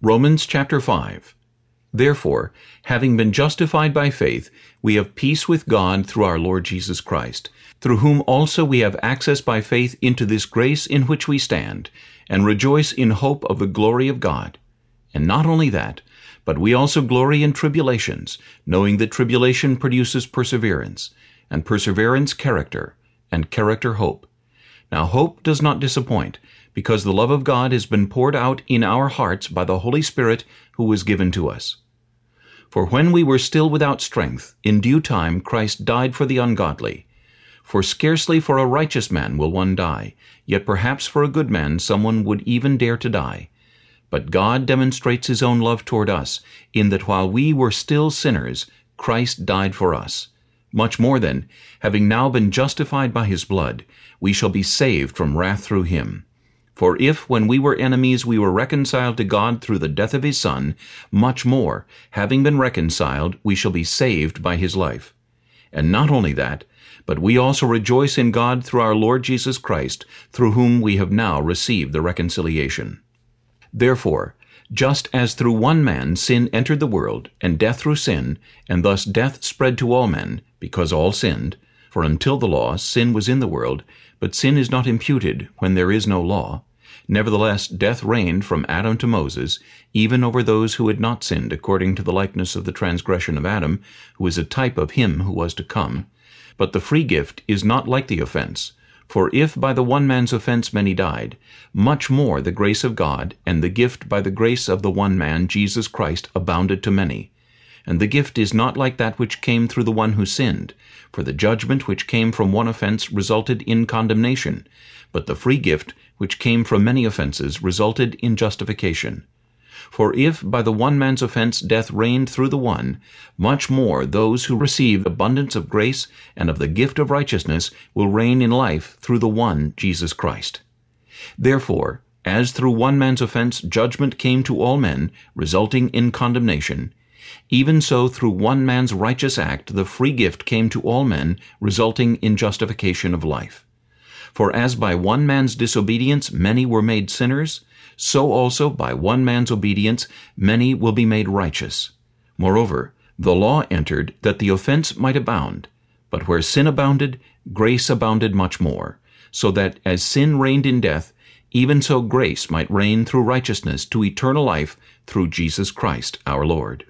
Romans chapter 5 Therefore, having been justified by faith, we have peace with God through our Lord Jesus Christ, through whom also we have access by faith into this grace in which we stand, and rejoice in hope of the glory of God. And not only that, but we also glory in tribulations, knowing that tribulation produces perseverance, and perseverance character, and character hope. Now hope does not disappoint, because the love of God has been poured out in our hearts by the Holy Spirit who was given to us. For when we were still without strength, in due time Christ died for the ungodly. For scarcely for a righteous man will one die, yet perhaps for a good man someone would even dare to die. But God demonstrates his own love toward us, in that while we were still sinners, Christ died for us. Much more then, having now been justified by his blood, we shall be saved from wrath through him. For if, when we were enemies, we were reconciled to God through the death of his Son, much more, having been reconciled, we shall be saved by his life. And not only that, but we also rejoice in God through our Lord Jesus Christ, through whom we have now received the reconciliation. Therefore, just as through one man sin entered the world, and death through sin, and thus death spread to all men, because all sinned, for until the law sin was in the world, but sin is not imputed when there is no law, Nevertheless, death reigned from Adam to Moses, even over those who had not sinned according to the likeness of the transgression of Adam, who is a type of him who was to come. But the free gift is not like the offense. For if by the one man's offense many died, much more the grace of God and the gift by the grace of the one man, Jesus Christ, abounded to many. And the gift is not like that which came through the one who sinned, for the judgment which came from one offense resulted in condemnation, but the free gift which came from many offenses resulted in justification. For if by the one man's offense death reigned through the one, much more those who receive abundance of grace and of the gift of righteousness will reign in life through the one Jesus Christ. Therefore, as through one man's offense judgment came to all men, resulting in condemnation, even so through one man's righteous act the free gift came to all men, resulting in justification of life. For as by one man's disobedience many were made sinners, so also by one man's obedience many will be made righteous. Moreover, the law entered that the offense might abound. But where sin abounded, grace abounded much more, so that as sin reigned in death, even so grace might reign through righteousness to eternal life through Jesus Christ our Lord.